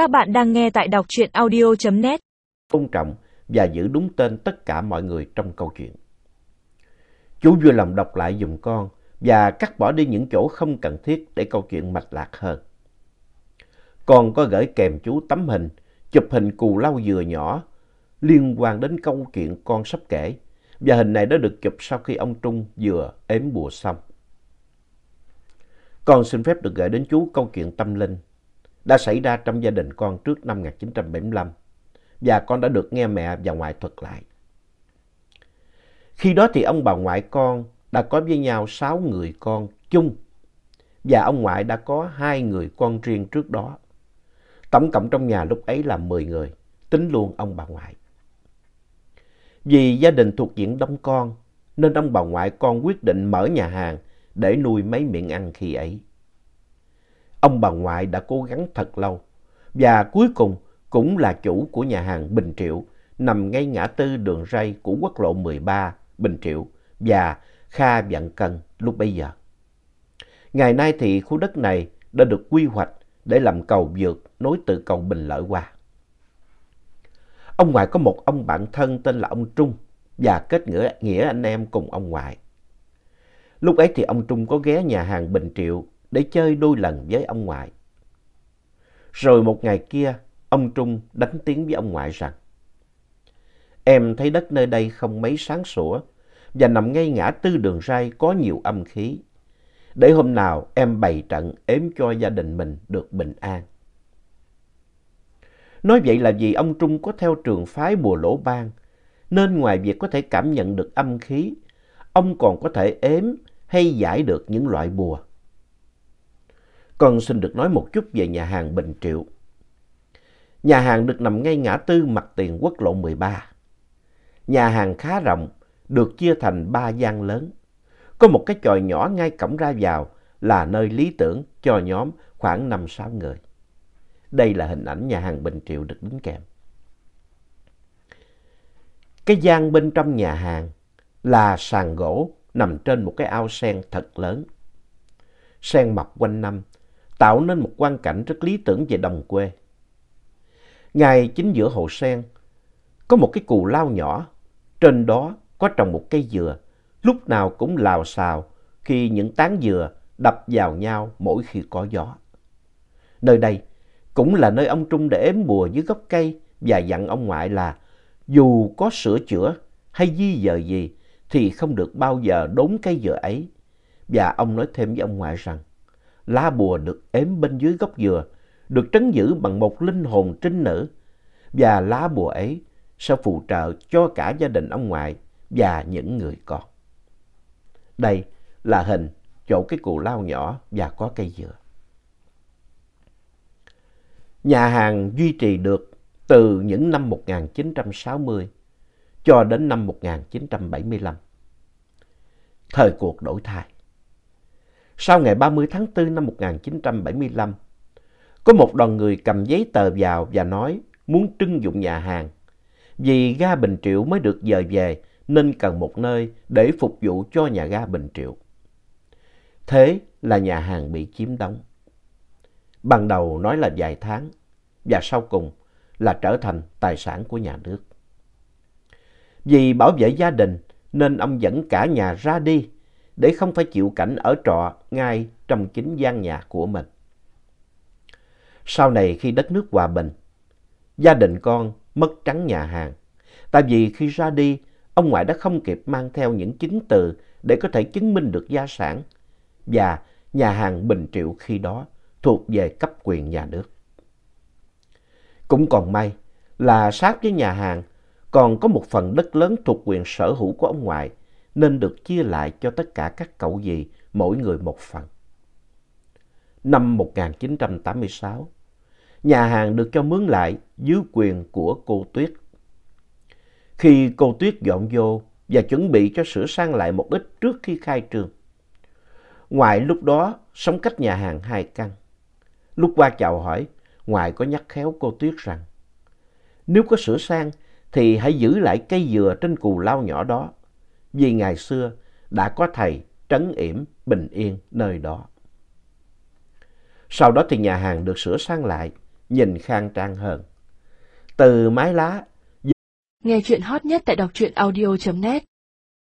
Các bạn đang nghe tại đọc truyện audio.net. tôn trọng và giữ đúng tên tất cả mọi người trong câu chuyện. Chú vui lòng đọc lại dùm con và cắt bỏ đi những chỗ không cần thiết để câu chuyện mạch lạc hơn. Con có gửi kèm chú tấm hình, chụp hình cù lau dừa nhỏ liên quan đến câu chuyện con sắp kể và hình này đã được chụp sau khi ông Trung vừa ếm bùa xong. Con xin phép được gửi đến chú câu chuyện tâm linh đã xảy ra trong gia đình con trước năm 1975 và con đã được nghe mẹ và ngoại thuật lại. Khi đó thì ông bà ngoại con đã có với nhau sáu người con chung và ông ngoại đã có hai người con riêng trước đó. Tổng cộng trong nhà lúc ấy là 10 người, tính luôn ông bà ngoại. Vì gia đình thuộc diện đông con nên ông bà ngoại con quyết định mở nhà hàng để nuôi mấy miệng ăn khi ấy. Ông bà ngoại đã cố gắng thật lâu và cuối cùng cũng là chủ của nhà hàng Bình Triệu nằm ngay ngã tư đường ray của quốc lộ 13 Bình Triệu và Kha Vạn Cân lúc bấy giờ. Ngày nay thì khu đất này đã được quy hoạch để làm cầu vượt nối từ cầu Bình Lợi qua. Ông ngoại có một ông bạn thân tên là ông Trung và kết nghĩa, nghĩa anh em cùng ông ngoại. Lúc ấy thì ông Trung có ghé nhà hàng Bình Triệu để chơi đôi lần với ông ngoại. Rồi một ngày kia, ông Trung đánh tiếng với ông ngoại rằng Em thấy đất nơi đây không mấy sáng sủa và nằm ngay ngã tư đường ray có nhiều âm khí. Để hôm nào em bày trận ếm cho gia đình mình được bình an. Nói vậy là vì ông Trung có theo trường phái bùa lỗ ban, nên ngoài việc có thể cảm nhận được âm khí, ông còn có thể ếm hay giải được những loại bùa. Con xin được nói một chút về nhà hàng Bình Triệu. Nhà hàng được nằm ngay ngã tư mặt tiền quốc lộ 13. Nhà hàng khá rộng, được chia thành ba gian lớn. Có một cái chòi nhỏ ngay cổng ra vào là nơi lý tưởng cho nhóm khoảng 5-6 người. Đây là hình ảnh nhà hàng Bình Triệu được đính kèm. Cái gian bên trong nhà hàng là sàn gỗ nằm trên một cái ao sen thật lớn. Sen mọc quanh năm, tạo nên một quan cảnh rất lý tưởng về đồng quê. Ngay chính giữa hồ sen, có một cái cù lao nhỏ, trên đó có trồng một cây dừa, lúc nào cũng lào xào khi những tán dừa đập vào nhau mỗi khi có gió. Nơi đây cũng là nơi ông Trung để ếm bùa dưới gốc cây và dặn ông ngoại là dù có sửa chữa hay di dời gì thì không được bao giờ đốn cây dừa ấy. Và ông nói thêm với ông ngoại rằng lá bùa được ếm bên dưới gốc dừa, được trấn giữ bằng một linh hồn trinh nữ và lá bùa ấy sẽ phụ trợ cho cả gia đình ông ngoại và những người con. Đây là hình chỗ cái cù lao nhỏ và có cây dừa. Nhà hàng duy trì được từ những năm 1960 cho đến năm 1975. Thời cuộc đổi thay. Sau ngày 30 tháng 4 năm 1975, có một đoàn người cầm giấy tờ vào và nói muốn trưng dụng nhà hàng. Vì ga Bình Triệu mới được dời về nên cần một nơi để phục vụ cho nhà ga Bình Triệu. Thế là nhà hàng bị chiếm đóng. Ban đầu nói là vài tháng và sau cùng là trở thành tài sản của nhà nước. Vì bảo vệ gia đình nên ông dẫn cả nhà ra đi để không phải chịu cảnh ở trọ ngay trong chính gian nhà của mình. Sau này khi đất nước hòa bình, gia đình con mất trắng nhà hàng. Tại vì khi ra đi, ông ngoại đã không kịp mang theo những chứng từ để có thể chứng minh được gia sản. Và nhà hàng Bình Triệu khi đó thuộc về cấp quyền nhà nước. Cũng còn may là sát với nhà hàng còn có một phần đất lớn thuộc quyền sở hữu của ông ngoại nên được chia lại cho tất cả các cậu dì mỗi người một phần. Năm 1986, nhà hàng được cho mướn lại dưới quyền của cô Tuyết. Khi cô Tuyết dọn vô và chuẩn bị cho sửa sang lại một ít trước khi khai trương, ngoại lúc đó sống cách nhà hàng hai căn. Lúc qua chào hỏi, ngoại có nhắc khéo cô Tuyết rằng nếu có sửa sang thì hãy giữ lại cây dừa trên cù lao nhỏ đó vì ngày xưa đã có thầy trấn yểm bình yên nơi đó. Sau đó thì nhà hàng được sửa sang lại, nhìn khang trang hơn. Từ mái lá Nghe chuyện hot nhất tại đọc truyện audio.net